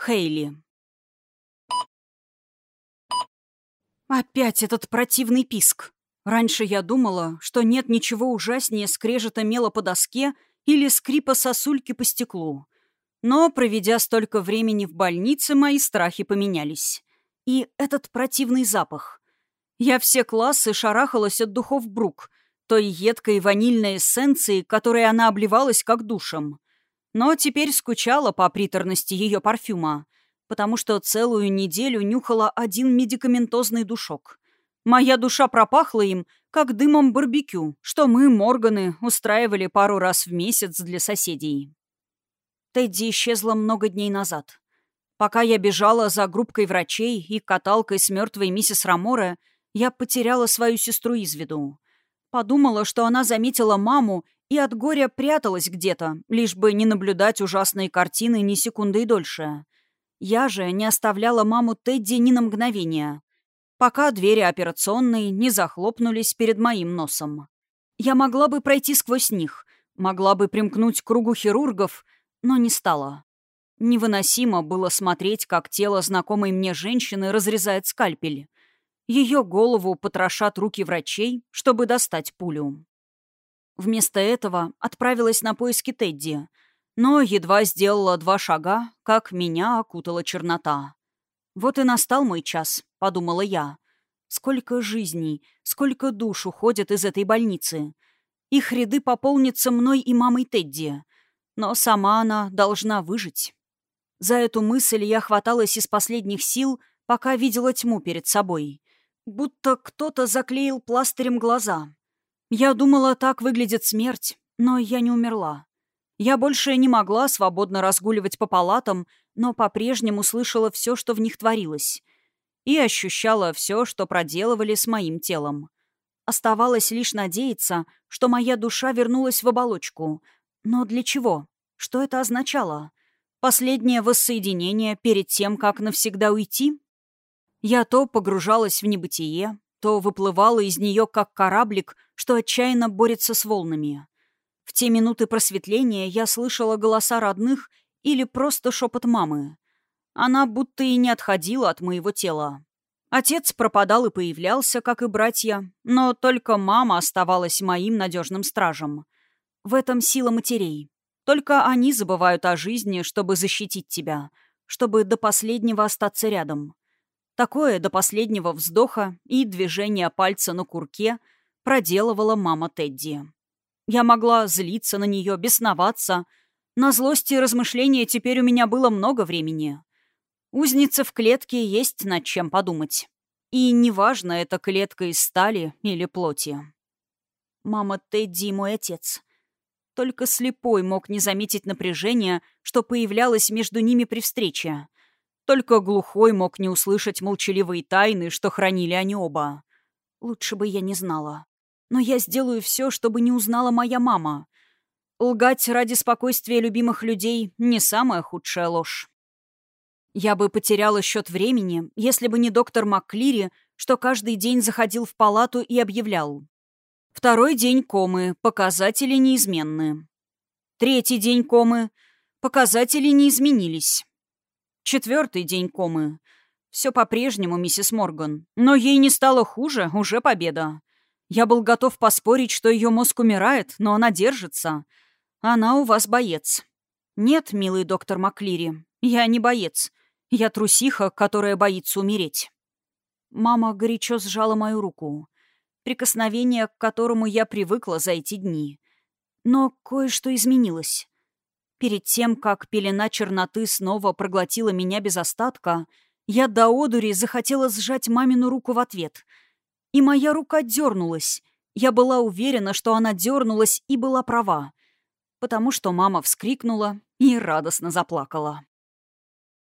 Хейли. Опять этот противный писк. Раньше я думала, что нет ничего ужаснее скрежета мела по доске или скрипа сосульки по стеклу. Но, проведя столько времени в больнице, мои страхи поменялись. И этот противный запах. Я все классы шарахалась от духов Брук, той едкой ванильной эссенции, которой она обливалась как душем. Но теперь скучала по приторности ее парфюма, потому что целую неделю нюхала один медикаментозный душок. Моя душа пропахла им, как дымом барбекю, что мы, Морганы, устраивали пару раз в месяц для соседей. Тедди исчезла много дней назад. Пока я бежала за группкой врачей и каталкой с мертвой миссис Раморе, я потеряла свою сестру из виду. Подумала, что она заметила маму и от горя пряталась где-то, лишь бы не наблюдать ужасные картины ни секунды и дольше. Я же не оставляла маму Тедди ни на мгновение, пока двери операционной не захлопнулись перед моим носом. Я могла бы пройти сквозь них, могла бы примкнуть к кругу хирургов, но не стала. Невыносимо было смотреть, как тело знакомой мне женщины разрезает скальпель. Ее голову потрошат руки врачей, чтобы достать пулю. Вместо этого отправилась на поиски Тедди, но едва сделала два шага, как меня окутала чернота. «Вот и настал мой час», — подумала я. «Сколько жизней, сколько душ уходят из этой больницы. Их ряды пополнятся мной и мамой Тедди. Но сама она должна выжить». За эту мысль я хваталась из последних сил, пока видела тьму перед собой. Будто кто-то заклеил пластырем глаза. Я думала, так выглядит смерть, но я не умерла. Я больше не могла свободно разгуливать по палатам, но по-прежнему слышала все, что в них творилось. И ощущала все, что проделывали с моим телом. Оставалось лишь надеяться, что моя душа вернулась в оболочку. Но для чего? Что это означало? Последнее воссоединение перед тем, как навсегда уйти? Я то погружалась в небытие, то выплывала из нее, как кораблик, что отчаянно борется с волнами. В те минуты просветления я слышала голоса родных или просто шепот мамы. Она будто и не отходила от моего тела. Отец пропадал и появлялся, как и братья, но только мама оставалась моим надежным стражем. В этом сила матерей. Только они забывают о жизни, чтобы защитить тебя, чтобы до последнего остаться рядом. Такое до последнего вздоха и движения пальца на курке проделывала мама Тедди. Я могла злиться на нее, бесноваться. На злости и размышления теперь у меня было много времени. Узница в клетке есть над чем подумать. И неважно, это клетка из стали или плоти. Мама Тедди мой отец. Только слепой мог не заметить напряжение, что появлялось между ними при встрече. Только глухой мог не услышать молчаливые тайны, что хранили они оба. Лучше бы я не знала. Но я сделаю все, чтобы не узнала моя мама. Лгать ради спокойствия любимых людей — не самая худшая ложь. Я бы потеряла счет времени, если бы не доктор МакКлири, что каждый день заходил в палату и объявлял. Второй день комы, показатели неизменны. Третий день комы, показатели не изменились. Четвертый день комы. Все по-прежнему, миссис Морган. Но ей не стало хуже, уже победа. Я был готов поспорить, что ее мозг умирает, но она держится. Она у вас боец. Нет, милый доктор Маклири, я не боец. Я трусиха, которая боится умереть. Мама горячо сжала мою руку. Прикосновение, к которому я привыкла за эти дни. Но кое-что изменилось. Перед тем, как пелена черноты снова проглотила меня без остатка, я до одури захотела сжать мамину руку в ответ. И моя рука дернулась. Я была уверена, что она дернулась и была права. Потому что мама вскрикнула и радостно заплакала.